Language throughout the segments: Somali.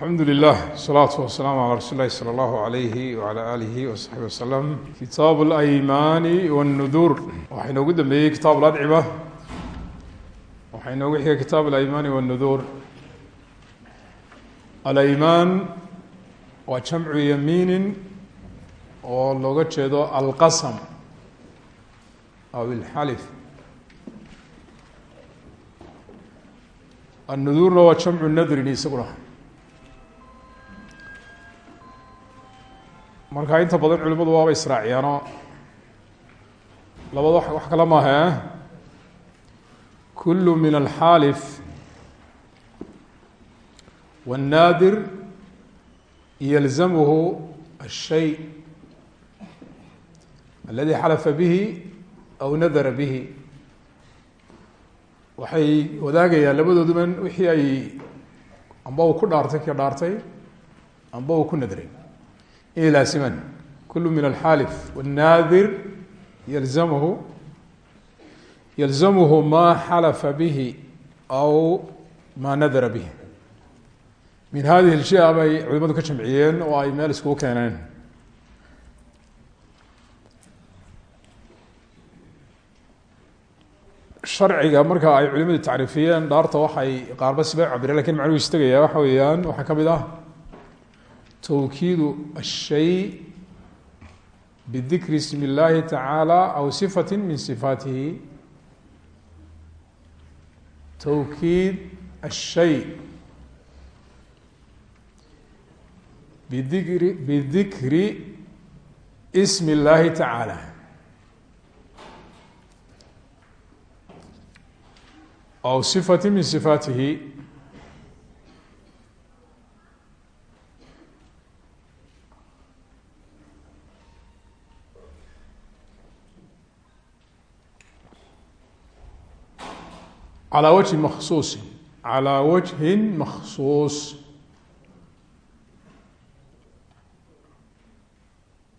alxamdu lilah salaatu wasalaamu calaa rasuuli lahi sala allahu alayhi wala alihi wasaxbi wasalam kitaab alaymaani wاnnuduur waxaa inoogu dambeeyey kitaab ladciba waxaa inoogu xigay kitaab alaymaani wاnnuduur alaymaan waa jamcu yamiinin oo looga jeedo alqasam aw ilxalif annuduurna waa jamcu nadrin isaguna marka inta badan culimadu waaba israaciyaano labada wax kala maaha kul min alxaalif wالnaadir yalzamhu الshay aladi xalafa bihi aw nadara bihi waxay wadaagayaan labadooduba wixii ay amba uu ku dhaartay ka dhaartay amba uu ku nadray inay laasimaan kul min alxaalif wاnnaadir yalzamhu yalzamhu ma xalafa bihi aw ma nadara bihi min hadihi اlji-a bay culimadu ka jamciyeen oo ay meel iskugu keeneen sharciga marka ay culimadu tacriifiyeen dhaarta waxay qaarba si bay cabireen laakiin macnuhu istegaya waxa weeyaan waxaa ka mid ah twkiid الshay bdikri ism اllahi tacaalى aw صifat min صifaatihi twkiid الshay bdikri bdikri sm اllahi tacaalى aw صifat min صifaatihi calaa wajhin makhsuusin calaa wajhin makhsuus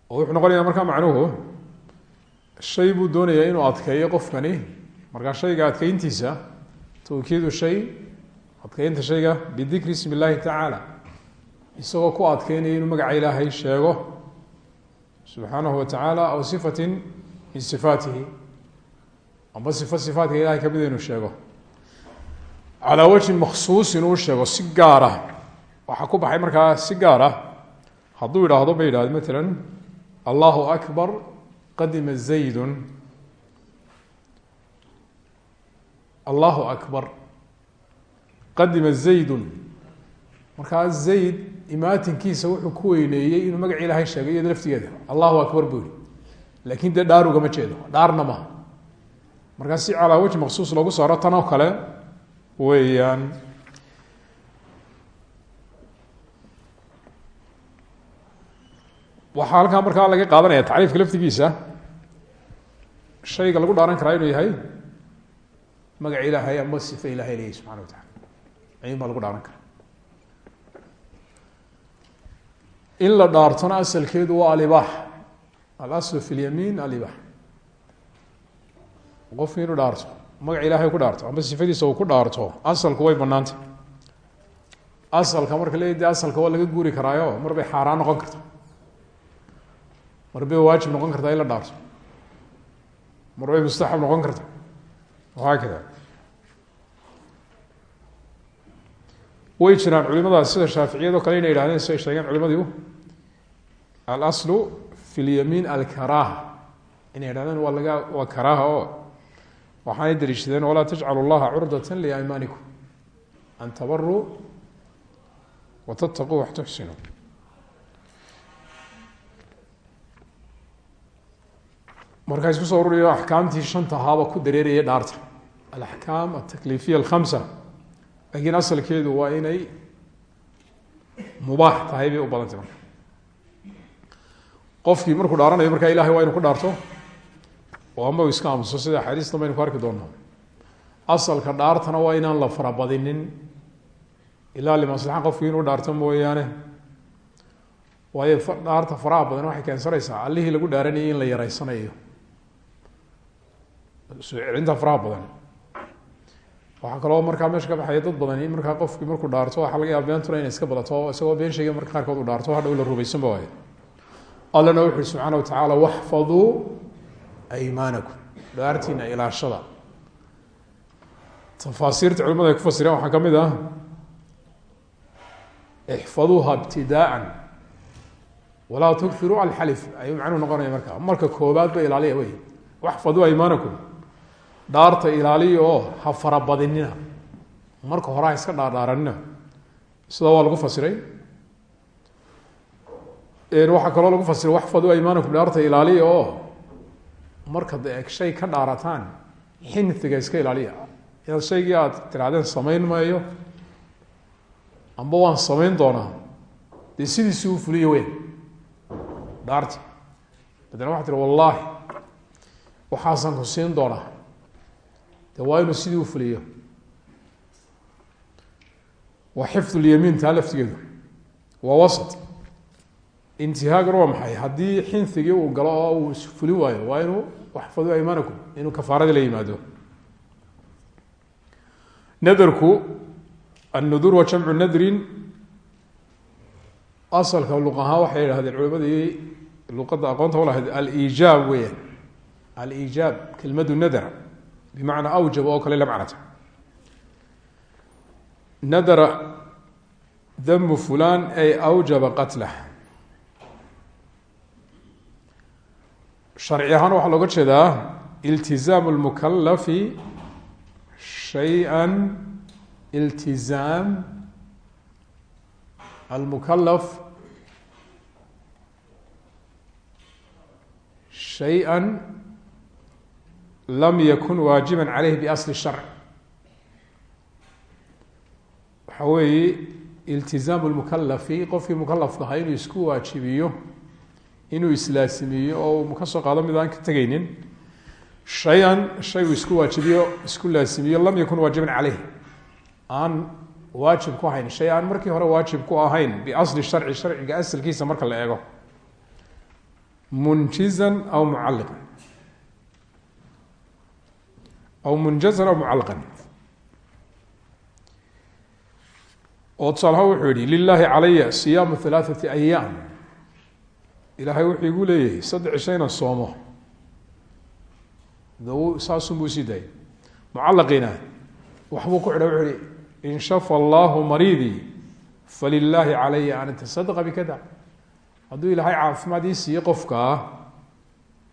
oo wuxuu noqonayaa markaa macnuhu shay buu doonayaa inuu adkeeyo qofkani. Markaa shayga adkeyntiisa tawkiidu shay adkeynta shayga bidikri ismi illaahi tacaala isagoo ku adkeynaya inuu magaca ilaahay sheego subxaanahu wa tacaala aw sifatin min sifaatihi. Amba sifo sifaatka ilahay ka mid ah inuu sheego calaa wajhin maksuusin uu sheego si gaara waxaa ku baxay markaa si gaara hadduu yidhaahdo ba yidhahdo matala allahu akbar qadima zaydun. Allahu akbar qadima zaydun. Markaa zayd imaatinkiisa wuxuu ku weyneeyey inuu magaci ilaahay sheegay iyado laftigeeda. Allahu akbar buu yihi laakin dee dhaar ugama jeedo dhaarna maha si calaa wajhi maksuus loogu saaro tan oo kale weeyaan waxaa halkaa markaa laga qaadanaya tacriifka laftigiisa. Shayga lagu dhaaran karaa inuu yahay magac ilaahay amba sife ilahay leeyahy subxana wa tacala ayun baa lagu dhaaran karaa. In la dhaartona asalkeedu waa alibaax. Alaslu fi lyamiin alibaax. Qofki inuu dhaarto magac ilaahay ku dhaarto amba sifadiisa uu ku dhaarto asalku way banaantay asalka marka le de asalka waa laga guuri karaayo mar bay xaaraan noqon karta mar bay waajib noqon kartaa in la dhaarto. Mar bay noqon karta wahaakada way jiraan culimadaas sida shaaficiyado kale inay yihahdeen si ay sheegeen culimadiu alaslu fi lyamiin alkaraaha. Inay yihahdeen waa laga waa karaaha oo waxaanay daliishadeen walaa tajcalu llaha curdata liaymaanikum an tabaruu watataquu wax tuxsinuu markaa isku soo ururiyo axkaamtii shanta ahaaba ku dareeraya dhaarta. Alaxkaam altakliifiya alkhamsa. Laakiin asalkeedu waa inay mubaax tahay bay u badantay marka. Qofkii markuu dhaaranayo markaa ilahay waa inu ku dhaarto oo amba iska aamuso sida axaadiistan baynu ku arki doonaa asalka dhaartana waa inaan la farabadinin. Ilaa limaslaxa qofku inuu dhaarto mooyaane. Waayo dhaarta faraha badan waxay keensanaysaa allihii lagu dhaaranayay in la yareysanayo soo celinta faraha badan. Waxaa kaloo markaa meesha ka baxaya dad badani markaa qofkii markuu dhaarto waxaa laga yaaba beentuna inay iska badato isagoo been sheegay marka qaarkood u dhaarto hadhow la rumaysanba waayo allana wuxu subxaana watacaala waxfaduu aymaanakum. Dhaartiina ilaashada. Tafaasiirta culimada ay ku fasireen waxaa ka mid ah ixfaduuha ibtidaaan walaa tukiruu alxalif. Ayuu macnuhu noqonaya marka. Marka koobaad ba ilaaliya wey. Waxfaduu aymaanakum. Dhaarta ilaaliya oo ha farabadinina. Marka hore iska dhaardhaaranina sidaa waa lagu fasiray. Waxaa kaloo lagu fasiray waxfaduu aymaanakum. Dhaarta ilaaliya oo marka de shay ka dhaarataan xinfiga iska ilaaliya. Inaad shaygii aad tirahdeen samayn maayo amba waan samayn doonaa. Dee sidiisii u fuliya weyn. Dhaarti badena waxaa tiri wallaahi waxaasaan ku siin doonaa. De waa inuu sidii u fuliyo. Waa xifdu lyamiin taa laftigeedu. Waa wasat intihaagan waa maxay? Haddii xinfigii uu galo oo uu fulin waayo waa inuu waxfaduu aymaanakum inuu kafaaradii la yimaado. Nadarku annudur wa jamcu nadrin. Asalka luq ahaan waxay yidhahdeen culimadii luqadda aqoonta ulahayd aliijaab weeyaan. Aliijaab kelmadu nadra bimacnaa awjab oo kale la macnata. Nadara damu fulan ay awjaba qatlah sharci ahaan waxaa looga jeedaa iltizaamu lmukalafi shaya iltizaam almukalaf shaya lam yakun waajiba caleyh biasli sharc. Waxa weeye iltizaamu lmukalafi qofkii mukalafka ahaa inuu isku waajibiyo inuu islaasimiyo oo uu ka qaado mid aan ka tegaynin. Shay-an shay isku waajibiyo isku laasimiyo lam yakun waajiban caleyh aan waajib ku ahayn. Shay aan markii hore waajib ku ahayn biasli sharci sharciga asalkiisa marka la eego. Munjizan aw mucalliqan aw munjazan aw mucallaqan oo tusaalahaan wuxuu yihi lilaahi calaya siyaamu halaathati ayaam ilaahay wuxuu igu leeyahay saddex cisho inaan soomo saasunbuu sii daayay. Mucallaqiina waxbuu ku xidha wuxuu ihi in shafa allahu mariidii falilaahi calaya an atasadqa bikada hadduu ilaahay caafimaad ii siiye qofkaa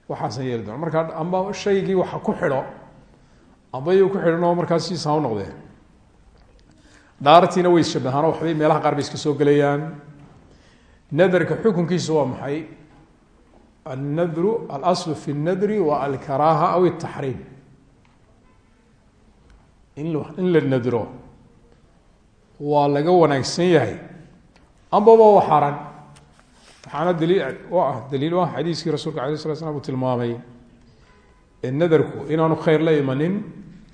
waxaasan yeeli doona. Markaa amba shaygii waxa ku xidho amba ku xidhan oo markaas siiisa ha u noqdee. Dhaartiina way ishabahaan waxbay meelaha qaar bay iska soo gelayaan nadarka xukunkiisu waa maxay annadru alaslu fi اnnadri wa alkaraaha aw الtaxriim in in la nadro waa laga wanaagsan yahay ambaba waa xaaraan waxaana daliil u ah daliil u ah xadiiskii rasuulka alay slat slam uu tilmaamay ee nadarku inaanu khayr la imanin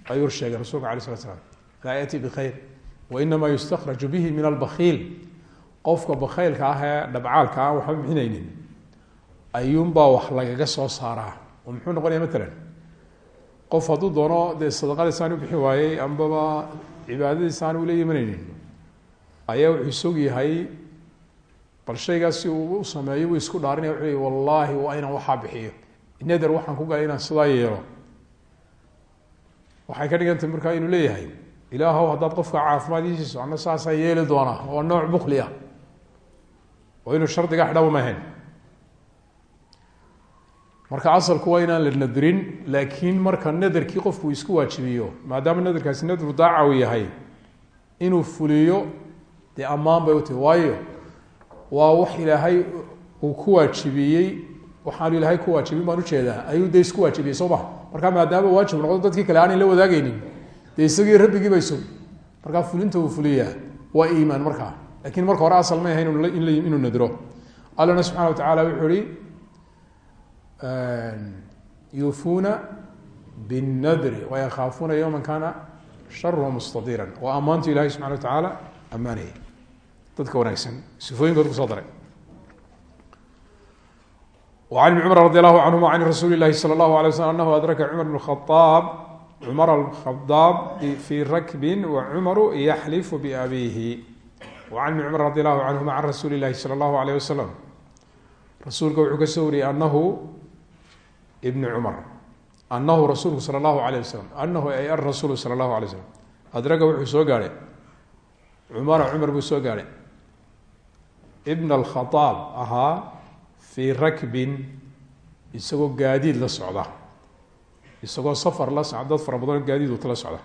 ayuu sheegay rasulka alay slat slam laa yati bkhayr wainama yustakraju bihi min albakiil qofka bakaylka ah ee dhabcaalka aan waxba bixinaynin ayuunbaa wax lagaga soo saaraa. Oo muxuu noqonaya matalan qof hadduu doono dee sadaqadiisaan u bixi waayey ambaba cibaadadiisaan ula imanaynin ayaa wuxuu isog yahay bal shaygaas uu u sameeyo wuu isku dhaarinaya wuxuu leey wallaahi waa inaan waxaa bixiyo. Nader waxaan ku galay inaan sidaa yeelo. Waxay ka dhigantay markaa inuu leeyahay ilaahow haddaad qofka caafimaad ii siiso ana saasaan yeeli doonaa waa nooc bukli ah oo inuu shardiga xidhaba ma marka asalku waa inaan la nadrin laakiin marka nadarkii qofku isku waajibiyo maadaama nadarkaasi nadru daaca uu yahay inuu fuliyo dee ammaan bay u tahi waayo waa wax ilaahay uu ku waajibiyey waxaanu ilaahay ku waajibin baan u jeedaa ayuu dee isku waajibiyey soo ma? Marka maadaama waajib noqdo dadkii kale aanay la wadaageynin dee isagii rabbigii bay sug markaa fulinta uu fuliyaa. Waa iimaan markaa lakiin marka hore asal may ahayn inuu nadro allana subxana wa tacala wuxuu ihi yuufuuna bالnadri wayakaafuuna yowma kana sharuhu mustadiira waa ammaantu ilahay subxana wa tacaala ammaanaya dadka wanaagsan sifooyinkooda kusoo daray وعن بن cمر رضي الله عنهma عن رsuuل الlahi slى الlaه عليه وsلم أنه أdرka cمر بن الخطاaب cumar alkhadaab fii rakbin wa cumaru yaxlifu biabiihi wa can ibni cumar radi allahu canhuma can rasuuli illahi sala allahu alayh wasalam rasuulka wuxuu ka soo wariyey anahu ibni cumar anahu rasuulku sala allahu alayh wasalam anahu ay arasuulu sala allahu alay slam adraga wuxuu soo gaadhay cumara cumar buu soo gaadhay ibn alkhadaab ahaa fii rakbin isagoo gaadiid la socda isagoo safar la dad fara badanoo gaadiid uta la socda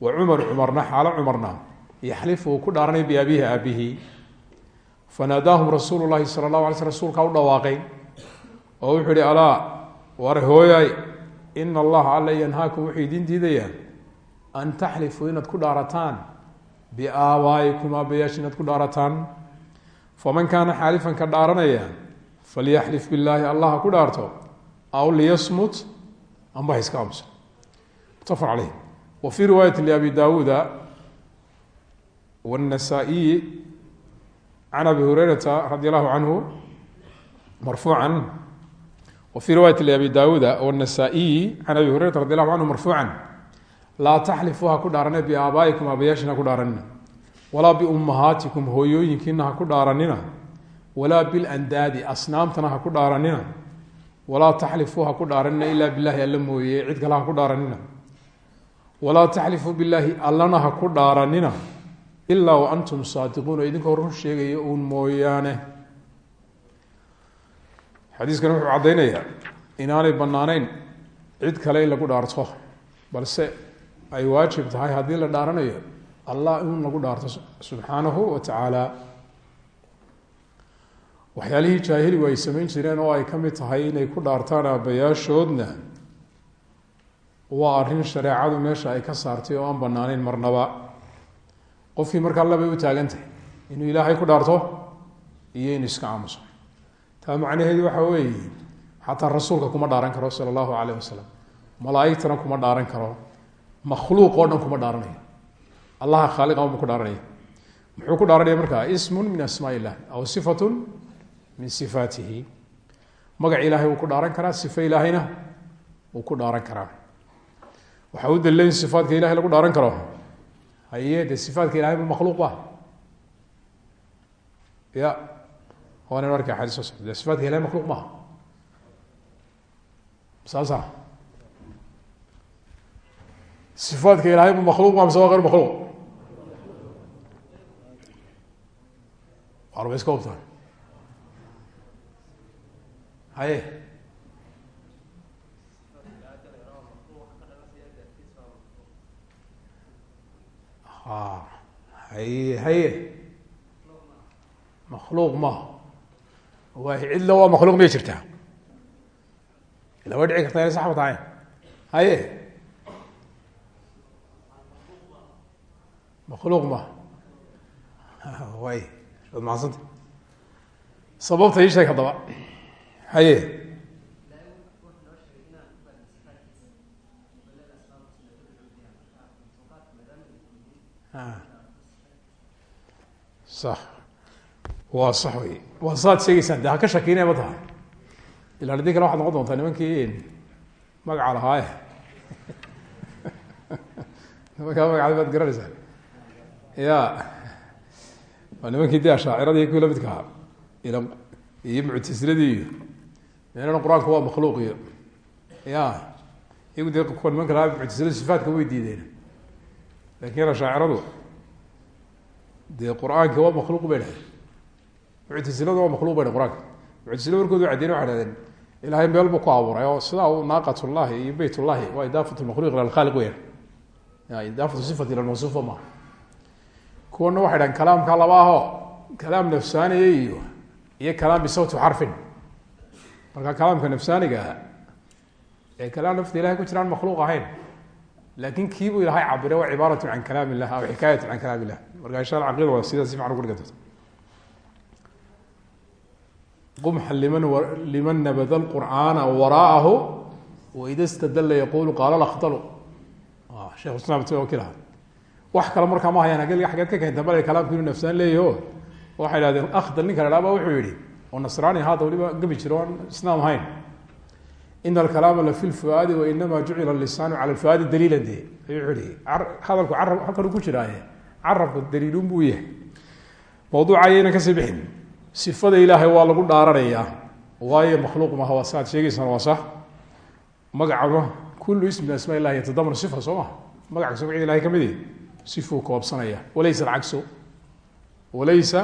wa cumar cumarna xaalo cumarna yaxlifu uu ku dhaaranay biabihi aabihi fanaadaahum rasuulu llahi sala allahu alay sl rsulkaa u dhawaaqay oo wuxuu ihi alaa war hooyaay ina allaha alla yanhaakum wuxuu idiin diidayaa an taxlifuu inaad ku dhaarataan biaabaa'ikum aabayaasha inaad ku dhaarataan. Faman kaana xaalifan ka dhaaranaya falyaxlif billaahi allah ha ku dhaarto aw liyasmut amba ha iska aamuso mutafaq caleyh wa fii riwaayati liabi daawuuda can abi hurayrata radi allahu canhu marfuucan wa fii riwaayati liabi daawuuda wاnasaa'iyi can abi hurayrata radi allahu canhu marfuucan laa taxlifuu ha ku dhaarane biaabaa'ikum aabayaashina ku dhaaranina walaa biummahaatikum hooyooyinkiina ha ku dhaaranina walaa bilandaadi asnaamtana ha ku dhaaranina walaa taxlifuu ha ku dhaaranina ilaa bilaahi alla mooye dhaaranina ha ku dhaaranina ilaa wa antum saadiquun oo idinkoo run sheegaya uun mooyaane. Xadiiskan wuxuu caddaynayaa inaanay bannaaneyn cid kale in lagu dhaarto balse ay waajib tahay haddii la dhaaranayo allah in lagu dhaarto subxaanahu wa tacaala. Waxyaalihii jaahiligu ay samayn jireen oo ay ka mid tahay inay ku dhaartaan aabbayaashoodna waa arrin shareecadu meesha ay ka saartay oo aan bannaaneyn marnaba qofkii markaa labay u taagan tahay inuu ilaahay ku dhaarto iyo inuu iska aamuso. Taa macnaheedu waxa weeye xataa rasuulka kuma dhaaran karo sala allahu calayh wasalam malaaigtana kuma dhaaran karo. Makhluuq oo dhan kuma dhaaranayo allaha khaaliqa unba ku dhaaranaya. Muxuu ku dhaaranaya markaa? Ismun min asmaa aw sifatun min sifaatihi. Magac ilaahay wuu ku dhaaran karaa sifo ilaahayna wuu ku dhaaran karaa. Waxaa u daliila in sifaatka ilahay lagu dhaaran karo haye dee sifaatka ilahay ma makhluuq ba ya waanaynu arkay xadiis soo socda de sifaatka ilahay makhluuq maaha. Saasa sifaatka ilahay ma makhluuq ma mise waa makhluuq. Warba iska hubtaan haye haye makhluuq ma. Waay cidla waa makhluuq miyay jirtaa. Ila way dhici karta inay saxba tahay. Haye makhluuq ma. Way waad mahadsanta sababta ii sheeg haddaba. Haye sax. Waa sax wey waa saad sheegeysaan de ha ka shakiinaya ma tahay? Ila haddii kale waxad noqon doontaa nimankii magaca lahaaye. Nimankaa magacada baad garanaysaa. Ya waa nimankii de ashaaciradii kuwii lamidka ahaa. Ila iyo muctasiladii iyo meelana qur'aanku waa makhluuq iyo ya iyagu dee kuwa nimanka lahaa way diideen laakiin ashaaciradu dee qur'aanki waa makhluuq bay dhahdeen muctasiladu waa makhluq bay dhaheen qur'aanka. Muctasilada warkoodu way caddeyn waxay dhahdeen ilahay meel buu ku abuuray oo sidaa uu naaqat iyo beyt waa idaafat lmakhluuq ila alkhaaliq weyaan ya idaafatu sifat ila lmawsuufa maaha kuwana waxay dhahen kalaamka laba kalaam nafsaaniya iyo iyo kalaam bisawti xarfin. Marka kalaamka nafsaaniga ah ee kalaam nafta ilahay ku jiraan makhluuq ahayn laakin kiibuu ilahay cabiray waa cibaaratu can kalaam illah aw xikaayatu can kalaam illah marka insha alla caqida waa sidaas si fiican ugu dhigan doonta qumxa liman liman nabada lqur'aana waraahu waida stadalla yaqulu qaala lakdalu shekh islam wakilaha wax kale markaa ma hayaan hagel xageed ka keenta bale kalaamku inuu nafsaan leeyaho. Waxay dhahdeen akhdal ninka la wuxuu yihi oo nasraani haada waliba gabi jiro oon islaam ina alkalaama la fi lfuaadi wainama jucila lisaanu cala lfuaadi daliila de ayuu hadalku carab halkanu ku jiraaye carabka daliilun buu yahay mawduuca ayaynan ka sii bixin sifada ilaahay waa lagu dhaaranayaa waayo makhluuq maha waa si aad sheegeysaan waa sax magacama kulu ism min asmaa illahi yatadamanu sifa soo maha magac kasta magacida ilahay ka mid sifuu koobsanaya walaysa alcagsu walaysa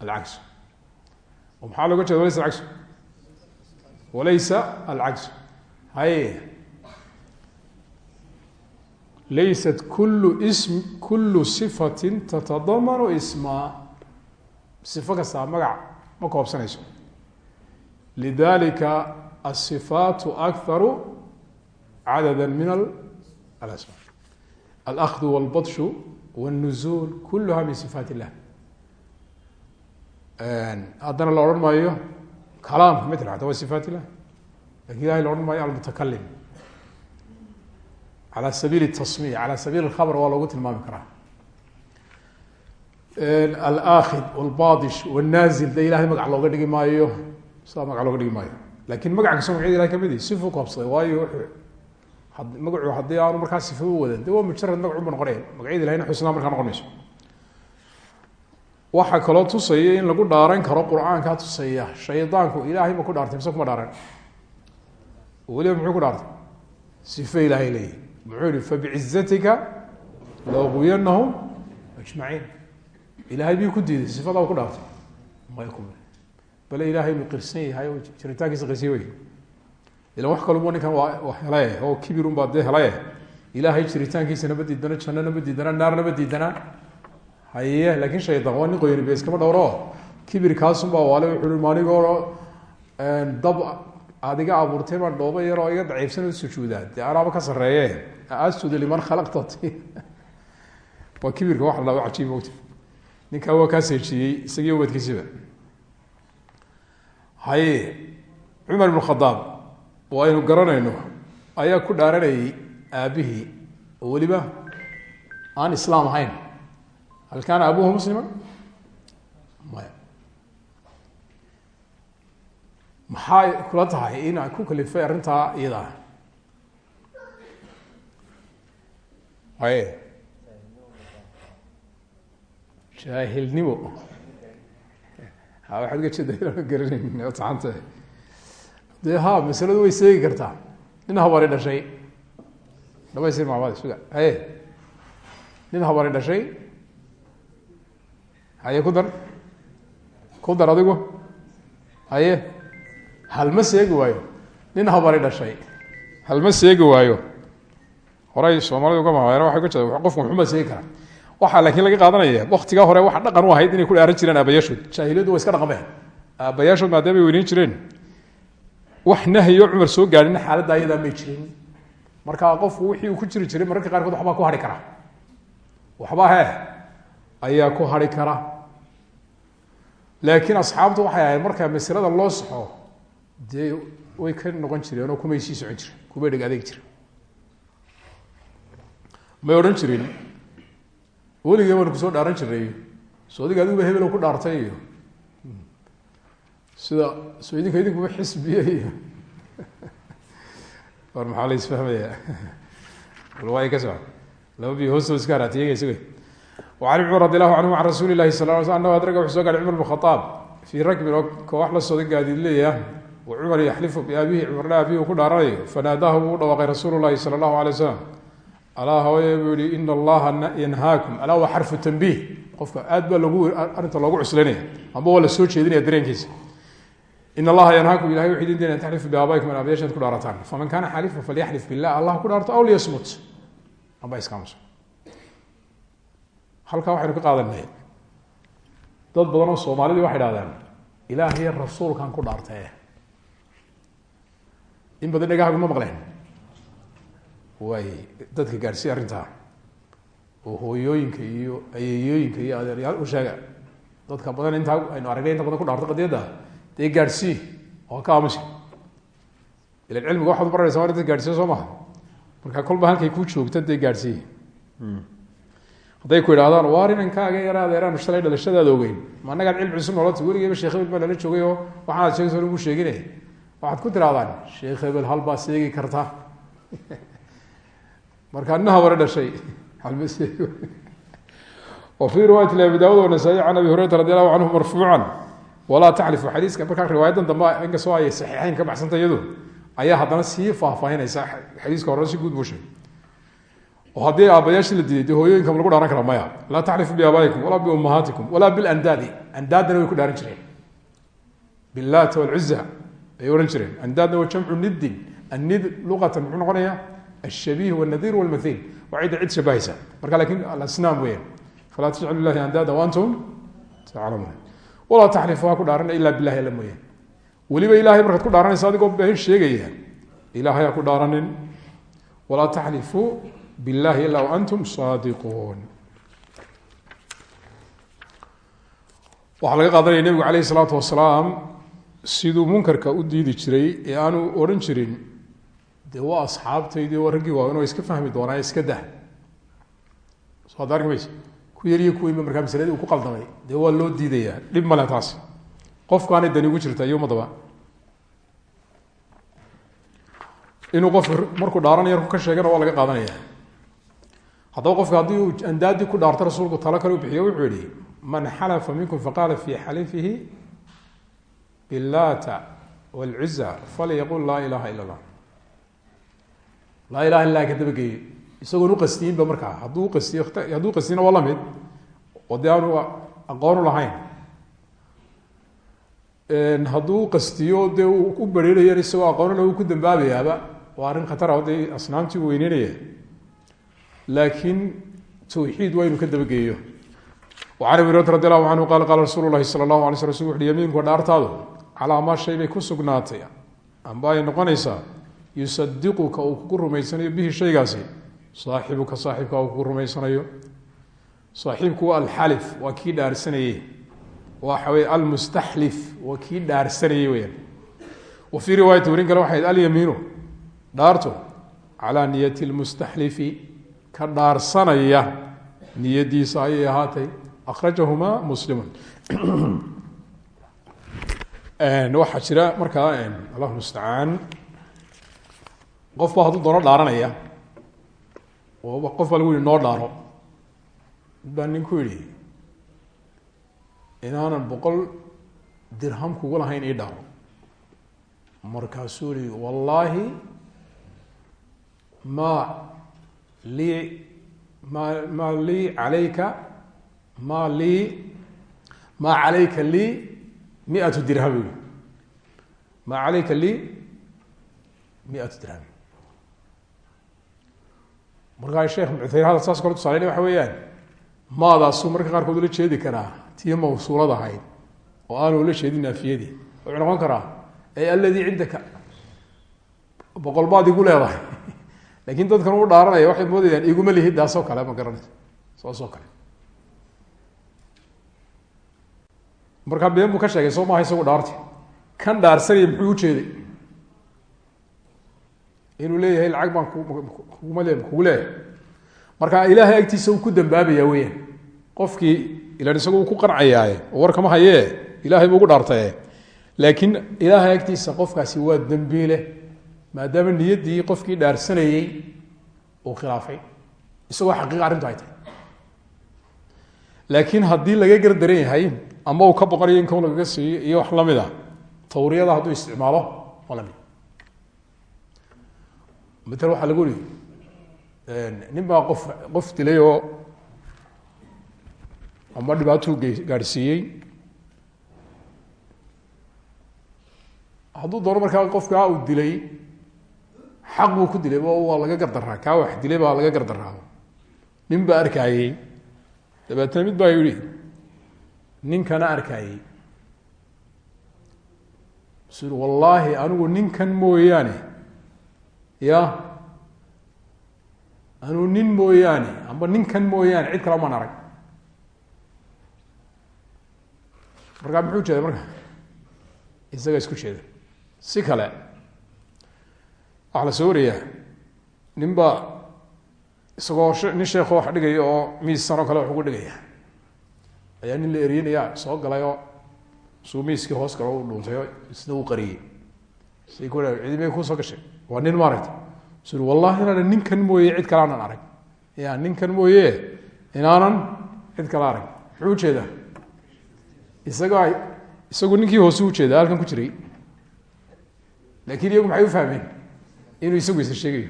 alcagsu maxaa looga walaysa alcagsu haye. Laysat kullu sm kullu sifatin tatadamanu ismaa sifo kastaa magac ma koobsanayso. Lidalika asifaatu akharu cadada min alasma. Alakdu walbadshu wاnuzuul kuluha min sifaat illah haddana la odhan maayo kalaamka ma tira ata waa sifaat ilah laakiin ilahi la odhan maayo almutakalim ala sabiili tasmiya cala sabiili alkhabr waa loogu tilmaami karaa alaakhid walbadish walnaazil dee ilahay magac looga dhigi maayo sidaa magac looga dhigi maayo laakiin magackaso magacyada ilahay ka mid ihi sifu kabsaday waayo wuxuu magacu haddii aanu markaa sifa u wadan de waa mujarad magac unba noqonaya magacyada ilahayna xusnaa markaa noqonayso waxaa kaloo tusaya in lagu dhaaran karo qur'aankaa tusaya. Shaydaanku ilaahay ma ku dhaartay mise kuma dhaaran weliba muxuu ku dhaartay? Sife ilaahay leeyahy muxuu yihi fabicizatika laguyanahum ajmaciin. Ilahay miyuu ku diiday sifadaa ku dhaartay. May ku bale ilaahay mu qirsan yahay oo jiritaankiisa qirsiy wey ilan wax kaluba ninkan waa oo kibirun baa dee hele ilaahay jiritaankiisana ma diidana jannana naarna ma haye laakin shaydan waa nin qoyani be iskama dhowro. Kibirkaasunbaa waale wuxuu i maanigoo dab adiga abuurtay baan dhooba yaroo iga daciifsan u sujuudaa dee anaaba ka sareeye asjuda liman khalaqta waa kibirka wax la ajiib mogta ninkaa waa kaa seejiyey isagii ubadkiisiba. Haye cumar ibn khadaab oo aynu garanayno ayaa ku dhaaranayay aabihii oo weliba aan islaam ahayn hal kaana abuhu muslima? Maya. Maxaa kula tahay in a ku kalifay arrintaa iyada? Haye jaahilnimo. Ha waxaad uga jeeda inaan garanayn oo taxanta. Dee ha masaladu way seegi kartaa. Nin habari dhashay. Dhamaystir maamad suga. Haye. Nin habari dhashay haye ku dar. Ku dar adigu. Haye halma seegi waayo? Nin habari dhashay. Halma seegi waayo? Horay soomaalida uga mahayeen waxay ka jeeda qofku muxuma seegi karaa? Waxaa laakiin laga qaadanaya waktigaa hore waxa dhaqan u ahayd inay ku dhaaran jireen aabayaashood. Jaahiliyadu waa iska dhaqameen aabayaashood maadaamay weyneyn jireen. Wax nahyo cumar soo gaadhin xaaladda ayadaa may jirin. Marka qofku wixii uu ku jiri jiray mararka qaarkood waxbaa ku hari kara waxba he ayaa ku hari kara. Laakiin asxaabtu waxay ahayd marka masalada loo saxo dee way ka noqon jireen oo kumay sii socon jiren kumay dheg adeeg jiren may odhan jirin weligee baanu ku soo dhaaran jiray so adiga adiguba hebel ku dhaartay iyo. Sida so idinka idinkuba xisbiye iyo. War maxaa la isfahmaya? Waa ka soco laba biyo hoostooda iska haraatiyegaysa wey wacan cumar radi allahu canhu can rasuuli lahi sal l sl annahu adraga wuxuu soo gaadhay cumar bn khadaab fii rakbin oo koox la sooda gaadiidleeya wa cumar yaxlifu biaabihi cumarna aabihi ku dhaaranayo fanaadaahu buu u dhawaaqay rasuulu llahi sala allahu alay wasalam alaa hooye buu yihi ina allaha yanhaakum alaa waa xarfu tanbiih qofka aad baa logu arrinta loogu cuslanaya amba waa la soo jeedinaya dareenkiisa in allaha yanhaakum ilahay wuxuu idin deenaya an taxlifu biaabayikum in aabayaashaad ku dhaarataan faman kaana xalifa falyaxlif billah allah ku dhaarto aw liyasmut amba iskaamuso halkaa waxaynu ka qaadanay dad badan oo soomaalidii waxay dhahdaan ilaahay rasuulkan ku dhaartae in badan dhegahaagu ma maqleen. Way dadka gaadhsiiya arrintaa. Oo hooyooyinka iyo ayeeyooyinka iyo adeeryaal u sheega. Dadka badan intaa aynu aragnay inta badan ku dhaarto qadiyadda. Dee gaadhsii oo ka aamusi ilan cilmiga waxaad baranaysa waa in dad gaadhsiiya soo maha. Marka kolba halkay ku joogta dee gaadhsii hadday ku idhahdaan waar inankaaga yara adeeraanu shalay dhalashadaada ogeyn. Ma annagaan cilmi cusub nolota weligeyba sheekh hebel baa joogay oo waxaanaad sheegaysa lagu sheegine. Waxaad ku tirahdaan sheekh hebel hal seegi karta. Markaa ina haware dhashay wa fii riwaayati abi daawud wanasaayi can abi hurayrata radi allahu canhu marfuucan. Walaa taxlifu xadiiska markaa riwaayadan dambe inkastoo ay saxiixeyn ka baxsanta ayaa haddana sii faahfaahinaysa xadiiska horena si guud buu sheegay oo haddii aabayaashii la diiday dee hooyooyinka ma lagu dhaaran kara maya laa taxlifu biaabaa'ikum walaa biummahaatikum walaa bilandaadi andaaddana way ku dhaaran jireen. Billaata walcuza ayay ohan jireen. Andaadna waa jamcu nidin annid luqatan muxuu noqonaya alshabiih walnadiir walmathiil. Waa cidda cid shabahaysa. Marka laakiin alasnaam weeyaan. Falaa tajcalu lilahi andaada waantum taclamuun. Walaa taxlifu ha ku dhaarana ila bilahi alla mooyaan weliba ilahay markaad ku dhaaranaysa adigoo billahi ila waantum saadiquun waxaa laga qaadanaya nebigu calayhi salaatu wasalaam siduu munkarka u diidi jiray ee aanu odhan jirin dee waa asxaabtaydii waa raggii waaweyn waa iska fahmi doonaa iska dah. Soo hadda arki mayse ku yariyo kuwiinba markaa masaladii uu ku qaldamay. Dee waa loo diidayaa? Dhib male taas qofkaanay dani ugu jirta ku ka sheegana waa laga qaadanaya haddaba qofka haddii andaadii ku dhaarto rasuulku talo kale u bixiyo wuxuu yihi man xalafa minkum faqaala fi xalifihi billaata wاlcuza falyaqul laa ilaha ila اllah laa ilaha illa ka dabageeyo isagoon uqastiyinba markaa hadduu uqastiyo hadduu qastiyna waa la mid oo dee aanu aqoonu lahayn. Hadduu qastiyo dee u bereerayan isagoo aqoonana uu ku dambaabayaaba waa arrin khatara o dee asnaamtii u weyneynaya laakiin tawxiid waa inuu ka dabageeyo. An abi hurata radi allahu canhu qala qaala rasuulu lahi sala allahu alay sl rasul wuxuhi yamiinku dhaartaadu calaa maa shay bay ku sugnaatay. Amba ay noqonaysaa yusadiquka uu kugu rumaysanayo bihi shaygaasi. Saaxibuka saaxibka uu kugu rumaysanayo. Saaxiibku waa alxalif waa kii dhaarsanayey. Waxa almustaxlif waa kii dhaarsanayey weyaan wa fii ka dhaarsanaya niyadiisa ayay ahaatay. Akrajahuma muslimun. Waxaa jira markaa allahu mustacaan qof baa hadduu doono dhaaranaya oo qof baa lagu yihi noo dhaaro. Baa nin ku yihi inaanan boqol dirham kugu lahayn ii dhaaro. Markaasuu yihi wallaahi ma lii ma ma lii calayka ma lii ma calayka lii miatu dirham. Ma calayka lii miatu dirham. Markaa sheekh mucutayr hadal saas kalo tusaaleyn waxa weeyaan maadaasuu marka qaarkood ula jeedi karaa tii mawsuulad ahayd oo aanu ula jeedin naafiyadii wuxuu noqon karaa ay aladii cindaka boqol baad igu leedahay laakiin dadkan u dhaaranaya waxay moodayaan iguma lihid daasoo kale ma garanaysa saasoo kale. Markaa been ka sheegay soo maaha isagu dhaarti. Kan dhaarsanaya muxuu ujeeday inuu leeyahay lacag baan kuguma le kugu leeyahay. Marka ilaahay agtiisa ku dambaabaya weyaan qofkii ilan isagu ku qancayaaye oo war kama hayee ilahay buu ugu dhaartaye. Laakiin ilaahay agtiisa qofkaasi waa dembiile maadaama niyaddii qofkii dhaarsanayey uu khilaafay. Isagoo xaqiiqa arrintu ay tahay. Laakiin haddii laga gardaran yahay ama uu ka boqonayo in kown lagaga siiyo iyo wax la mid a tawriyada hadduu isticmaalo waa la mid matal waxaa lagu uri nin baa qof qof dilay oo ama dhibaatuu gaadhsiiyey hadduu doono markaa qofkaa uu dilay xaq buu ku dilay waa laga gardaraa kaa wax dilay baa laga gardaraa nin baa arkaayey dabeetna mid baa yihi ninkana arkaayey i wallaahi anigu ninkan mooyaane. Ya anigu nin mooyaane amba ninkan mooyaane. Cid kale maan arag. Markaa muxuu jeeda marka isaga isku jeeda si kale waxaa la soo wariyaa nin baa isagoo nin sheekho wax dhigaya oo miissan oo kale wax ugu dhigaya. Ayaa nin la eryanaya soo galay oo suu miiskii hoos galo u dhuuntay oo isna u qariyey. Cidimay ku soo gashay. Waa nin maaragta su wallahi inaanan ninkan mooye cid kale aanan arag. Ya ninkan mooye inaanan cid kale arag. Muxuu u jeedaa isagoo isagu ninkii hoose ujeeda halkan ku jiray. Laakiin iyagu maxay u fahmeen inuu isagu isa sheegayo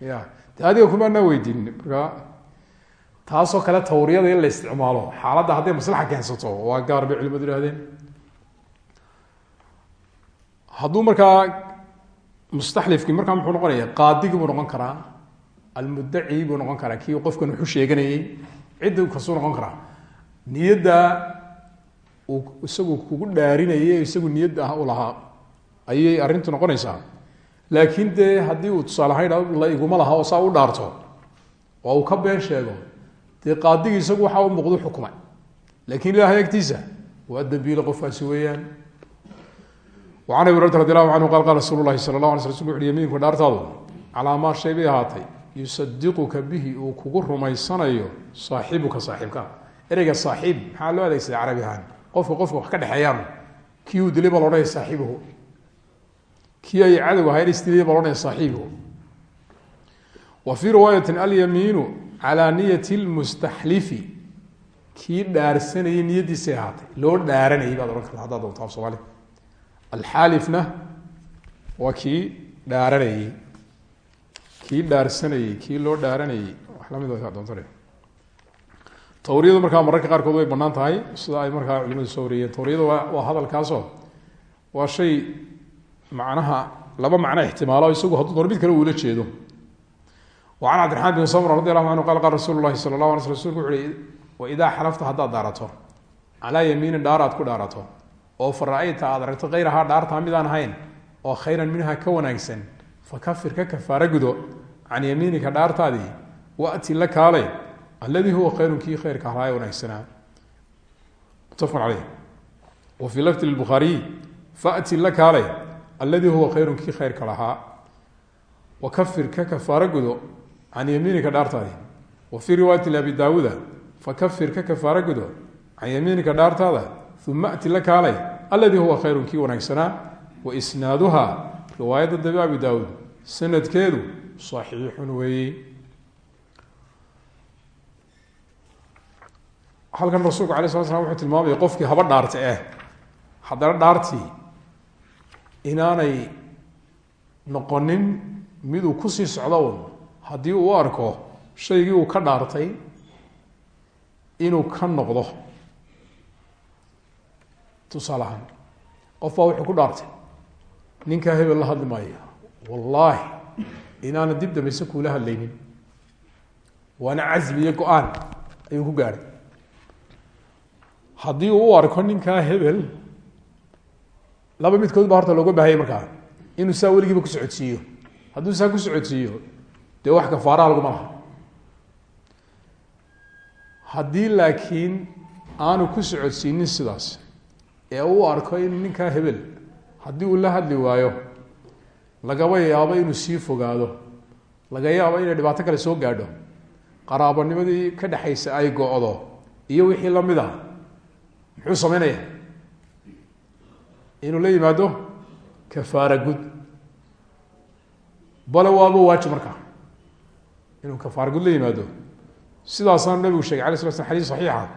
ya. De adiga kumaanaa weydiin marka taasoo kale tawriyada in la isticmaalo. Xaaladda hadday maslaxa keensato waa gaar bay culimadu ihahdeen hadduu markaa mustaxlifkii markaa muxuu noqonaya qaadigii buu noqon karaa almudaci buu noqon karaa kii qofkan wuxuu sheeganayey cidda kasuu noqon karaa. Niyadda isagu kugu dhaarinayay isagu niyadda ah u lahaa ayay arrintu noqonaysaa laakiin dee haddii uu tusaale ahaan la iguma laha oo saa u dhaarto oo uu ka been sheego dee qaadigii isagu waxaa u muuqdu xukumay. Laakiin ilaahay agtiisa waa dambiile qofkaasi weeyaan. An abi hurata radi allahu anhu qal qala rasuulu lahi sala la ala sl uhi yamiinku dhaartaadu calaa maa shay bay ahaatay yusadiquka bihi uu kugu rumaysanayo saaxibuka saaxiibka. Ereyga saaxiib maxaa loo adeegsada carabi ahaan? Qofka qofka wax ka dhexeeyaan kii uu kii ay cadow ahayn isdilay baa loodhanaya saaxiibuhu wa fii riwaayatin alyamiinu calaa niyati lmustaxlifi kii dhaarsanayay niyadiisay ahaatay loo dhaaranayay baad odhan karta haddaad doonto af soomaali. Alxaalifna waa kii dhaaranayey kii dhaarsanayey kii loo dhaaranayey wax la mid doonta tawriyadu markaa mararka qaarkood way bannaan tahay. Sida ay markaa culimadu soo wariyeen. Tawriyada waa hadalkaasoo waa shay macnaha laba macno ixtimaalo isagu hadduu doono mid kale uula jeedo. Wa can cabdiraxmaan bin samra radi allahu canhu qala qala rasuulu lahi sala llah alay sl rsulku wuxu uhi waidaa xalafta haddaad dhaarato calaa ku dhaarato oo fara-ayta aad aragto kayrahaa dhaartaa midaan ahayn oo khayran minha ka wanaagsan fakafir ka kafaaro gudo can yamiinika dhaartaadii wati la kaale alladii huwa khayrun kii khayrka ahaa ee wanaagsanaa mutafaqun caleyh wa fii lafdi lbukhaariy fati la kaale alladii huwa khayrun kii khayrka lahaa. Wakafir ka kafaaro gudo can yamiinika dhaartaadii wa fii riwaayati abi daawuuda fakafir ka kafaaro gudo can yamiinika dhaartaada. Uma ati la kaalay huwa khayrun kii wanaagsanaa. Wa isnaaduha riwaayadda dabi abi daawuud sanadkeedu saxiixun weeye halkan rasuulku alay sala wuxuu tilmaamaya qofkii haba dhaarta eh haddana dhaartii inaanay noqonin miduu ku sii socdo un haddii uu arko shaygii uu ka dhaartay inuu ka noqdo. Tusaale ahaan qof baa wuxuu ku dhaartay ninkaa hebel la hadli maayo. Wallaahi inaana dib dambayse kuula hadlaynin. Waana casmi iyo go'aan ayuu ku gaadhay. Haddii uu u arko ninkaa hebel laba midkood baa horta looga baahaya markaa inuu saa weligiiba ku socodsiiyo. Hadduu saa ku socodsiiyo dee wax kafaaraha laguma laha haddii laakiin aanu ku socodsiinin sidaas ee uu arko in ninkaa hebel haddii uu la hadli waayo lagaba yaabo inuu sii fogaado laga yaabo inay dhibaato kale soo gaadho qaraabanimadii ka dhexaysa ay go-do iyo wixii la mid a muxuu sameynaya inuu la yimaado kafaara gud bale waaba waajib markaa inuu kafaara gud la yimaado. Sidaasaa nabigu sheegay ala sla slam xadiis saxiixa.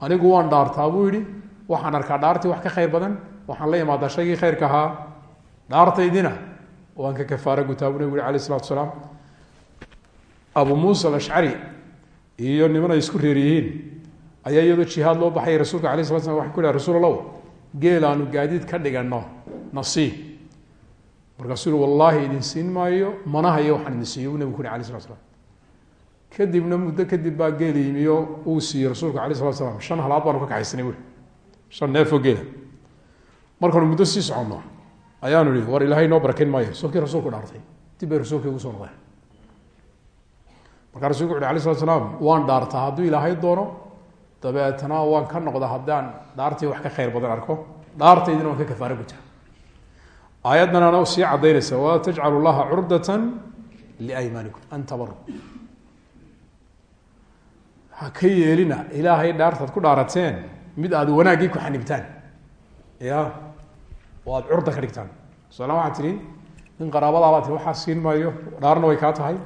Anigu waan dhaartaa buu yihi waxaan arkaa dhaartii wax ka khayr badan waxaan la imaadaa shaygii khayrka ahaa. Dhaartaydina waan ka kafaara gutaa buu nabigu yhi alayh isalatu salaam. Abu muusa alashcari iyo niman ay isku reer ayaa iyadoo jihaad loo baxay rasuulka alay slat slam waxay ku yidhaha rasuul geel aanu gaadiid ka dhigano nasiib markaasuu yihi wallaahi idin siin maayo manahayo waxaan idin siiyo buu nabigu ku slat slam kadibna muddo kadib baa geel yimiyo uu siiyey rasuulka alay slat slam shan halaad baanu ka kaxaysanay buui shan neefoo geela markaanu muddo sii soconno ayaanu ihi war ilaahay noo barakeyn maayo. Sookii rasuulku dhaartay dib bay rasuulka igu soo noqdeen. Markaa rasulku wuxu alay slat slaam waan dhaartaa hadduu ilaahay doono dabeetna waan ka noqda haddaan dhaartii wax ka khayr badan arko. Dhaartaydina waan ka kafaaro gutaa aayaddan ana sii cadaynaysa walaa tajcalu llaha curdata liaymaanikum an tabaru ha ka yeelina ilaahay dhaartaad ku dhaarateen mid aad wanaaggii ku xanibtaan. Ya oo aada curda ka dhigtaan. Tusaala waxaa tihi nin qaraabadaabaa tii waxaa siin maayo dhaarna way kaa tahay.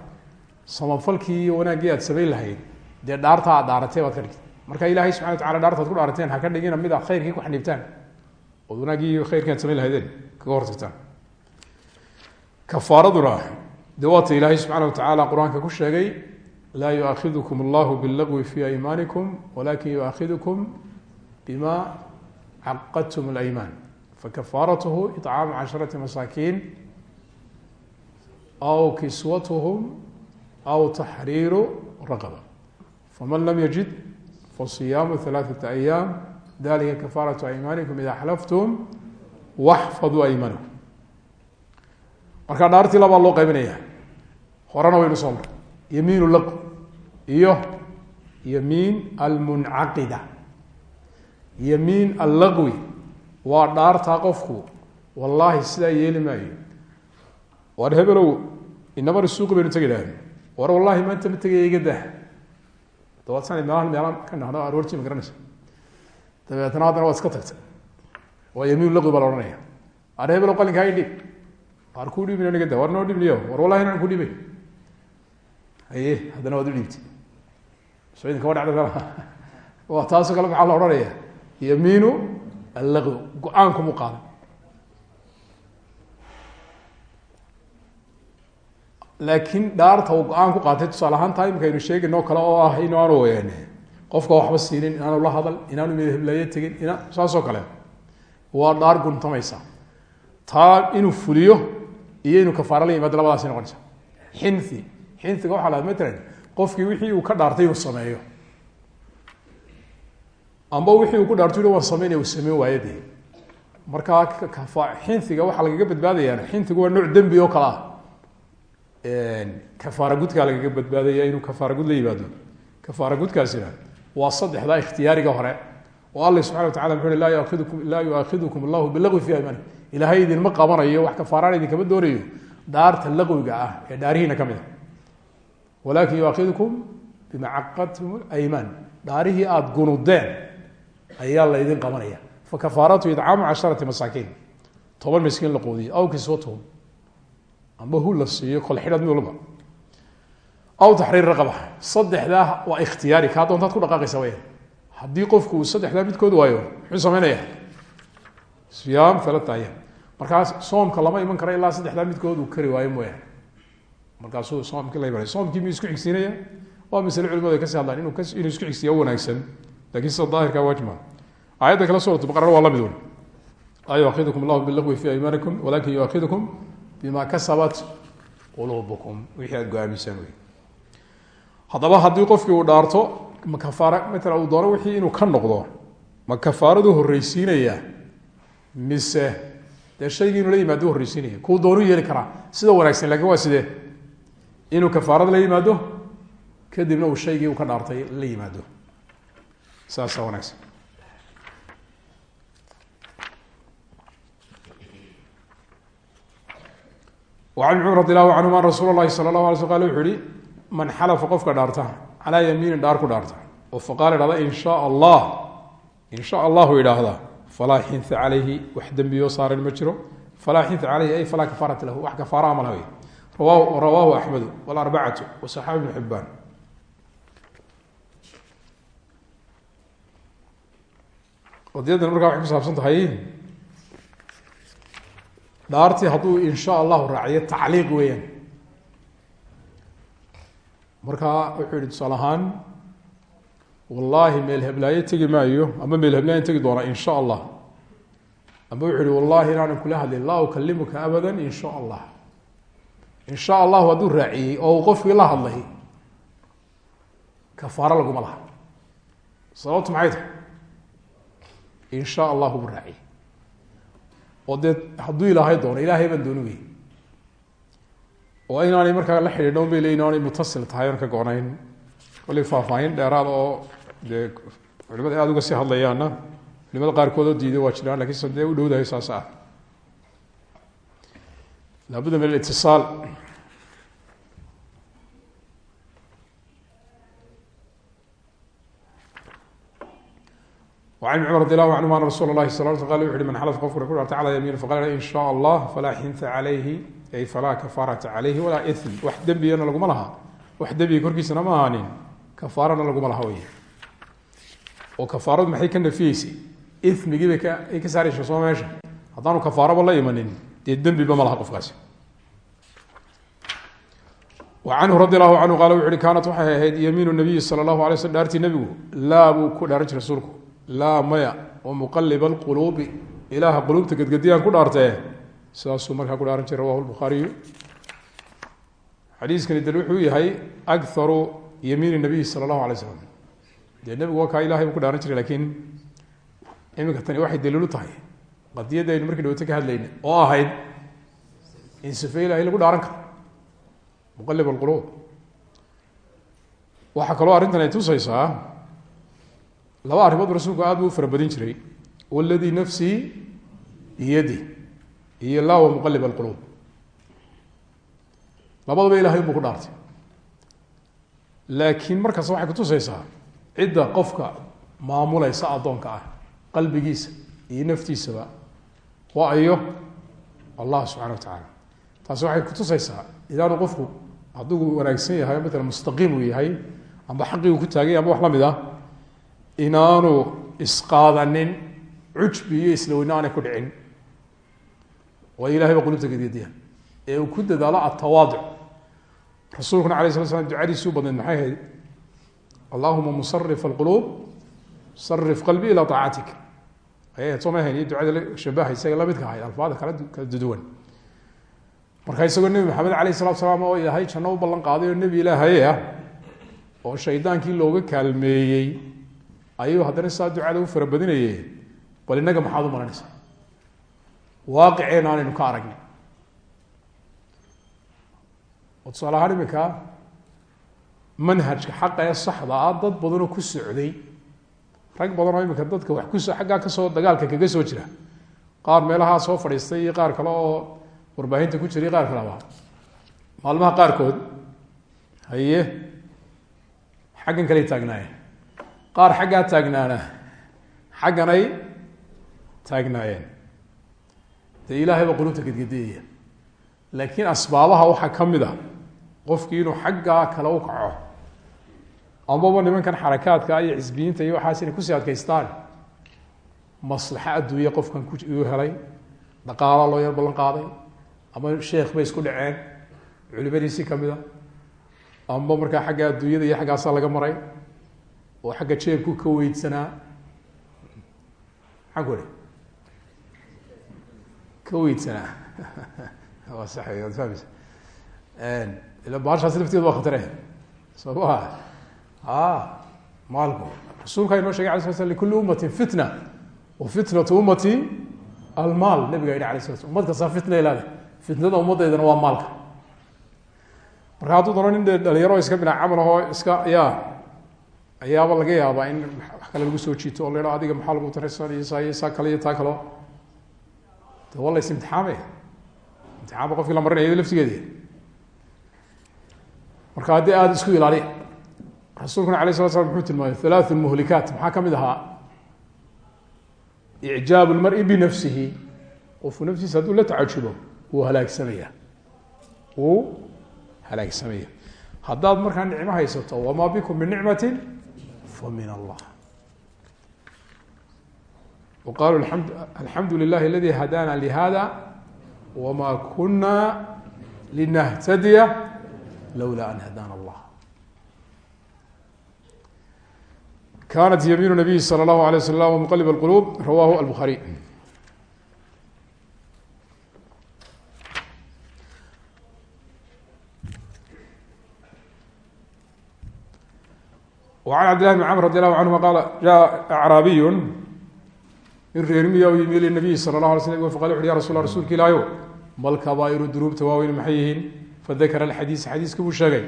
Samafalkii wanaaggii aad samayn lahayd dee dhaarta aad dhaaratay baad ka dhigtay marka ilaahay subxana wa tacala dhaartaad ku dhaarateen ha ka dhigina mid aad khayrkii ku xaniibtaan ood khayrkii aad samayn lahaydeen kaga hortagtaan kafaaraduna dee waata ilaahay subxaana wa tacaala qur'aanka ku sheegay laa yuaakhidkum allahu billagwi fi aymaanikum walakin yuaakhidkum bima caqadtum اlaymaan fakafaaratuhu iطcaamu casharati masaakiin aw kiswatuhum aw taxriiru raqaba. Faman lam yajid fasiyaamu alaaثata ayaam dalika kafaaratu aymaanikum ida xlaftum waxfaduu aymanakum markaa dhaartii labaa loo qaybinaya horena waynu soo marray yamiin laq iyo yamiin almuncaqida yamiin allaqwi. Waa dhaartaa qofku wallaahi sidaa yeeli maayo. War hebelow inama risuuqi baynu tegi lahayn dabaad sana meelahan meelaan ka nahno aroortii ma garanaysa dabeetna haddana waad iska tagtay waa yamiin laqwi baa la ohanaya ar hebelow qalinkaa i dhib waar kuu dhibin niga da war noo dhibniyo war wallahi inaan ku dhibay haye haddana waad u dhiibtay soo idinkama dhacda waa taasoo kale maxaa la odhanaya yamiinu allaqwi go'aankumu qaaday laakiin dhaarta uu go'aan ku qaatay tusaale ahaan taa imika aynu sheegaynoo kale oo ah in aanu qofka waxba siinin inaanu la hadal inaanu midahiblayo tegin ina saasoo kale. Waa dhaar guntamaysa. Taa inuu fuliyo iyo inuu kafaara la yimaado labadaasi noqonaysa. Xinthi. Xinhiga waxaa laha matalan qofkii wixii uu ka dhaartay inuu sameeyo. Amba wixii uu ku dhaarto ina waan uu sameyn waayo dee markaa waxaa lagaga badbaadayaan xinhigu waa nooc dembi oo kale ah kafaara gudkaa lagaga badbaadaya inuu kafaara gud la yimaado. Kafaara gudkaasina waa saddexdaa ikhtiyaariga hore. Oo alla subxana wa tacala muxu uhi laa yuaakidukum allahu bilagwi fi aymaanikum. Ilaahay idinma qabanayo wax kafaaraan idinkama doonayo. Dhaarta laqwiga ah ee dhaarihiina ka mid a walakin yuaakidukum bima caqadtum aymaan dhaarihii aada gunudeen ayaa la ydin qabanaya. Fakafaaratu idcaamu casharati masaakiin. Toban miskiin la qoodiyo aw kiswatuhum amba hu la siiyo kol xidhad mid walba. Aw taxriir raqaba. Saddexdaa waa ikhtiyaari. Kaa doontaad ku dhaqaaqaysa waya haddii qofku uu saddexdaa midkood waayo muxuu sameynaya. Siyaam alata ayaam markaas soomka lama iman karo ilaa saddexdaa midkood uu kari waayo mooyaane markaasuu soomkii la imanaya. Soomkii miyuu isku xigsiinaya waa masale culimadu ay ka sii hadlaan. Inuu inuu isku xigsiya u wanaagsan. Lakin sida daahirka waajima aayadda kale suuratu baqara waa la mid un laa yuakidukum allahu bilagwi fi aymaanikum walakin yuakidukum bima kasabat quluubukum wixii aad go'aamisaan wey haddaba haddii qofkii uu dhaarto ma kafaara matala uu doono wixii inuu ka noqdo ma kafaaradu horreysiinaya mise dee shaygii inuu la yimaado horreysiinaya kuu doonu yeeli karaa. Sida wanaagsan laakiin waa sidee? Inuu kafaarada la yimaado kadibna uu shaygii uu ka dhaartay la yimaado. Saasaa wanaagsan an cumar radi allahu canhum an rasuul lahi sala lah ala sl qal wuxu uhi man xalafa qofka dhaarta calaa yamiinin dhaar ku dhaarta oo faqaala idhahda in shaa allah in sha allahu idhaahda falaa xinta calayhi wax dembiyo saaran ma jiro falaa xinta caleyhi ay falaa kafaarata lahu wax kafaara ma laha wey rawaahu axmedu walarbacatu wasaxaabi ibnu xibaan qadiyadan markaa waxay ku saabsan tahay dhaartii hadduu in sha allahu raaciyo tacliiq weeyaan markaa wuxuu yihi tusaale ahaan wallaahi meel heblaayo tegi maayo ama meel heblaayan tegi doonaa in sha allah amba wuxuu yihi wallahi inaanan kula hadlin laa ukalimuka abada in sha allah in sha allahu hadduu raaciyey oo uu qofkii la hadlay kafaaro laguma laha. Sababtu maxay tahay? In sha allahu buu raaciyey oo dee hadduu ilaahay doono ilaahay baan dooni wey oo inaanay markaa la xidhiidhon bay leeyiin aanay mutasil tahay oon ka go-nayn kollay faahfaahin dheeraad oo dee culimada aada uga sii hadlayaana culimada qaarkood oo diiday waa jiraan laakiin se dee u dhowdahay saas ah. Laabudda min alitisaal an cumar radi allahu canhum ana rasuula lahi sal sl qal wuxu uhi man xalaf qofkuna ku dhaartay cala yamiin faqala in sha allah falaa xinta calayhi ay falaa kafaarata calayhi walaa ithm wax dembigana laguma laha wax dembiga korkiisana ma ahaanin kafaarana laguma laha wey oo kafaaradu maxay ka nafiyeysay imigii bay ay ka saaraysa soo meesha haddaanu kafaaraba la imanin dee dembiba ma laha qofkaasi canhu radi allahu canhu qaala wuxu uhi kaanat waxay ahayd yamiinu nabiyi sala allahu alay slm dhaartii nebigu laa buu ku dhaaran jiray rasuulku laa maya wa muqaliba alquluubi. Ilaaha quluubta gedgediyaan ku dhaartee sidaasuu markaa ku dhaaran jiray rawahu lbukhaariyu xadiiskani dal wuxuu yahay akaru yamiini nabiyi sala allahu alay slam dee nebigu waa kaa ku dhaaran jiray lakiin iminka tani waxay daliilu tahay. Qadiyadda aynu markii dhawata ka hadlayna oo ahayd in sife ilahay lagu dhaaran karo. Muqalib alquluub. Waxaa kaloo arrintan ay tusaysaa laba arrimood rasuulku aad buu u fara badin jiray. Waladii nafsii biyadi iyo laa wa muqalib alquluub. Labadaba ilahay unbuu ku dhaartay. Laakiin markaas waxay kutusaysaa cidda qofka maamulaysa addoonka ah qalbigiisa iyo naftiisaba waa ayo allah subxana wa tacaala taasi waxay kutusaysaa idaanu qofku hadduu wanaagsan yahay matala mustaqiim uu yahay amba xaqiigu ku taagay amba wax la ah inaanu isqaadanin cujbi iyo isla weyne aanay ku dhicin. Waayo ilahay baa qulubta gedgediya ee uu ku dadaalo atawaaduc rasuulkuna alay sla slam ducadiisii u badnayd maxay ahayd? Allahuma musarif alquluub sarif qalbi ilaa aacatik ayay ahayd soo ma ahayn? Iyo ducada shabaha isaga lamidka ahayd alfaada kala kala duduwan marka isagoo nebi maxamed alayh salatu salaam oo ilaahay janno u ballan qaaday oo nebi ilaahay ah oo shaydaankii looga kaalmeeyey ayuu haddana saa ducada u fara badinaye bal innaga maxaad u malanaysaa? Waaqiceen aanaynu ka aragnay. Oo tusaale ahaan manhajka xaqa ee saxda ah dad badanoo ku socday. Rag badan oo iminka dadka wax kuso xaggaa ka soo dagaalka kaga soo jira. Qaar meelahaa soo fadhiistay iyo qaar kale oo warbaahinta ku jiray qaar kaleba maalmaha qaarkood haye xaggan kaley taagnaayeen qaar xaggaa taagnaana xagganay taagnaayeen. Dee ilaahay baa qulubta gedgediyaya laakiin asbaabaha waxaa ka mid a qofkii inuu xaggaa kale u kaco amaba nimankan xarakaadka iyo xisbiyiinta iyo waxaas inay ku sii adkaystaan maslaxo adduunye qofkan ku helay dhaqaala loo yar ballan qaaday ama sheekh bay isku dhaceen culimadiisii ka mid a amba markaa xagga adduunyada iyo xaggaasaa laga maray oo xagga jeebku ka weydsanaa ihi ka weydsanaa ila baashaasi lafteedu waa khatare. Soo maa a maalku rasuulkaa inoo shegay ala slam likulli ummatin fitna wa fitnatu ummati almaal. Nabiga yidhi ala sl ummad kastaa fitna ilaada fitnada ummaddeydana waa maalka. Marka hadduu dano nin dhalinyaro iska binac camal ahoo iska ya ayaaba laga yaabaa in wax kale lagu soo jiito oo la idha adiga maxaa lagu tarasan iyo saa kale iyo taa kaleo de waa la is imtixaamaya? Imtixaanba qofkii la marinaya laftigeedi marka haddii aada isku ilaaliya rasuulkuna alay sala slam muxuu tilmaamay halaathu muhlikaat. Maxaa ka mid ahaa? Icjaabu lmari binafsihi qofku naftiisa hadduu la tacajubo wuu halaagsamaya wuu halaagsamaya haddaad markaa nicmo haysato wamaa bikum min nicmati fa min allah waqaluu alxamdu lilahi aladi hadana lihada wma kuna linahtadiya lowla an hadana allah kanat yamiin nabiy salى اllahu alay waslam mqlb اlqulub rawahu albukhariy an cabd lahi bn camr radi allahu canhuma qaala jaa acraabiyu in reermiya u yimi linabiy sala la ala sl faqal wuxu ya rasul rasuulka ilaayo mal kabaa'iru dunuubta waaweyn maxay yihiin fadakara alxadiisa xadiiska buu sheegay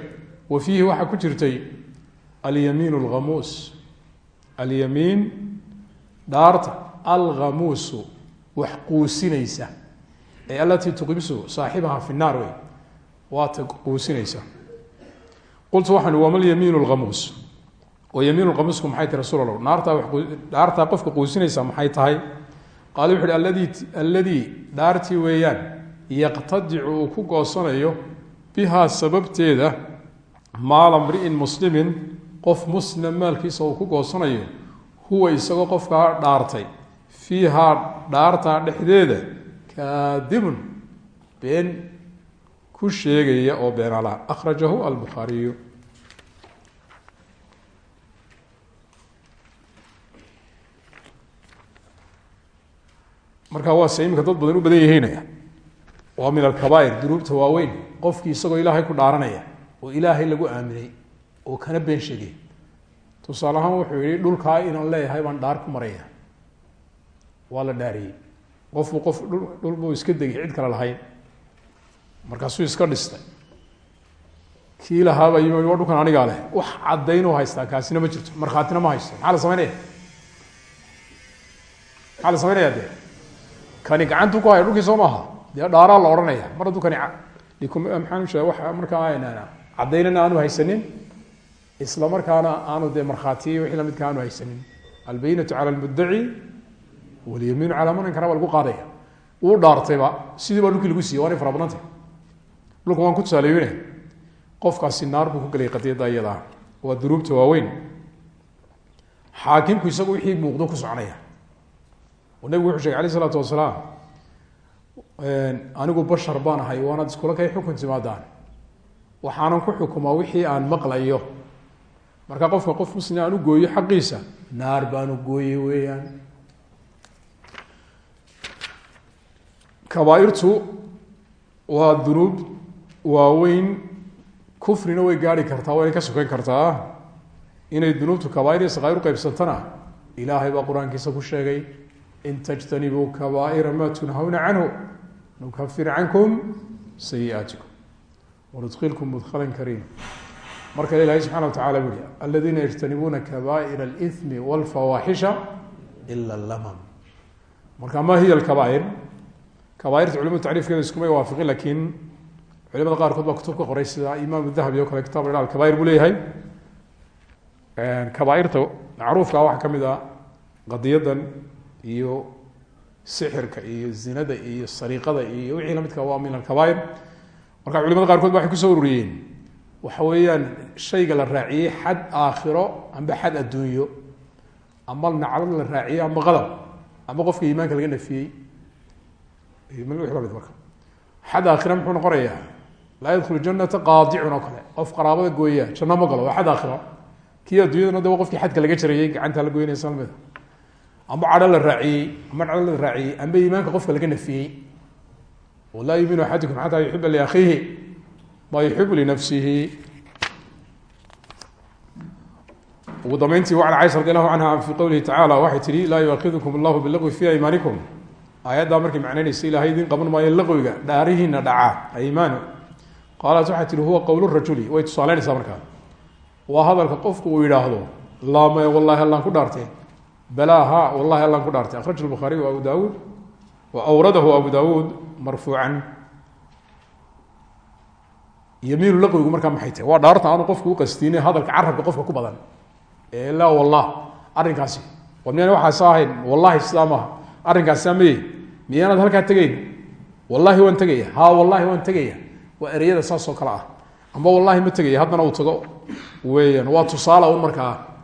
wa fiihi waxaa ku jirtay alyamiin alhamuus alyamiin dhaarta alhamuusu wax quusinaysa ee alatii tuqibsu saaxibaha fi naar wey waa ta quusinaysa qultu waxaan wa malyamiin lhamuus oo yamiin qamisku maxay tahy rasul alla naartaa qofka quusinaysa maxay tahay? Qaale wuxu uhi alladii dhaartii weeyaan yaqtadicu uu ku goosanayo bihaa sababteeda maala mri'in muslimin qof muslim maalkiisa uu ku goosanayo huwa isagoo qofkaa dhaartay. Fiihaa dhaartaa dhexdeeda kaadibun been ku sheegaya oo beenala akhrajahu albukhaariyu marka waase iminka dad badan u badan yihiinaya waa min alkabaa'ir dunuubta waaweyn. Qofkii isagoo ilaahay ku dhaaranaya oo ilaahay lagu aaminay oo kana been sheegay. Tusaale ahaan wuxuu yihi dhulkaa inaan leeyahay baan dhaar ku maraya waa la dhaariyey. Qofbu qof dhul buu iska degay cid kale lahayn. Markaasuu iska dhistay. Kii lahaaba yimi waa dhulkan anigaa leh. Wax caddaynuu haystaa kaasina ma jirto. Markhaatina ma haysto. Maxaa la samaynaya maxaa la samaynaya dee kani gacantu ku haya dhulkii soo maaha? Dee la odhanaya. Mar hadduu kani maxaan usheega wa markaa caddaynana aanu haysanin isla markaana aanu dee markhaatiy wixii lamidka aanu haysanin. Albayinatu cala almuddaci walyamiinu calaa man ankara baa lagu qaadaya. Wuu dhaartayba sidii baa dhulkii lagu siiyey waanay fara badantay dhulka waan ku tusaaleeyne qofkaasi naar buu ku gelay qadiyadda iyadaa waa dunuubta waaweyn. Xaakimku isagu wixii muuqdo ku soconaya oo nebigu wuxuu shegay alayh isalaatu wasalaam anigu bashar baan ahay waanaad iskula kay xukun timaadaan waxaanan ku xukumaa wixii aan maqlayo. Marka qofka qof muslim aan u gooyo xaqiisa naar baan u gooyey weeyaan. Kabaairtu waa dunuub waaweyn kufrina way gaari kartaa wayna ka sokeyn kartaa. Inay dunuubtu kabaair iyo sakair uqeybsantana ilaahay baa qur'aankiisa ku sheegay in tajtanibuu kabaaira ma tunhawna canhu nukafir cankum sayiaatikum wanudkilkum mudkhalan kariim mar kale ilahay subxana wa tacala bu uhi aladiina yajtanibuuna kaba'ir alithmi walfawaaxisha ila lamam marka ma hiya alkaba'ir kabaairta culimadu tacriifkeeda iskumay waafiqin lakiin culimada qaarkood baa kutub ka qoray sida imaam dahabi o kale kitab la alkabair buu leeyahay kabaairta macruufka waxaa ka mid a qadiyadan iyo sixirka iyo zinada iyo sariiqada iyo wixii lamidka waa min alkabair marka culimada qaarkood ba waxay ku soo ururiyeen. Waxa weeyaan shayga la raaciyey xad aakhiro amba xad adduunyo ama naclad la raaciyey amba qadab ama qofka iimaanka laga nafiyey. Marka. Xad aakhira muxuu noqonayaa laa yadkhulu janata qaadicun oo kale. Qof qaraabada gooya janno ma galo waa xad aakhira kii adduunyadana de qofkii xadka laga jarayey gacanta la goynaysa lamida amba cadho la raaciyey amba cadho la raaciyey amba iimaanka qofka laga nafiyey. Oo laa yuminu axadukum xataa yuxiba liakhiihi ma yuxibu linafsihi ugu dambeyntii wacan caisha radi allahu canha fi qowlihi tacala waxay tihi laa yuakidukum allahu bilagwi fi aymaanikum. Aayaddaa markay macnaynaysa ilahay idin qaban maayo laqwiga dhaarihiina dhaca aymaanu. Qaalat waxay tihi huwa qowl rajuli. Way tusaaleynaysaa markaa. Waa hadalka qofku uu yidhaahdo laamay dhaartay balaa ha wallahi allaan ku dhaartay. Akraj lbukhaariy wa abu daawuud wa awradahu abu daawuud marfuucan. Yamiinu laqwigu markaa maxay tahay? Waa dhaarta aanu qofku uqastiine hadalka carabka qofka ku badan. Ee laa wallah arrinkaasi. War miyaan waxaas ahayn? Wallahi sidaa maaha. Arrinkaas saa maye miyaanaad halkaa tegayn? Wallahi waan tegaya ha wallahi waan tegaya waa ereyada saasoo kale ah. Amba wallahi ma tegaya haddana uu tago. Weeyaan waa tusaale un markaa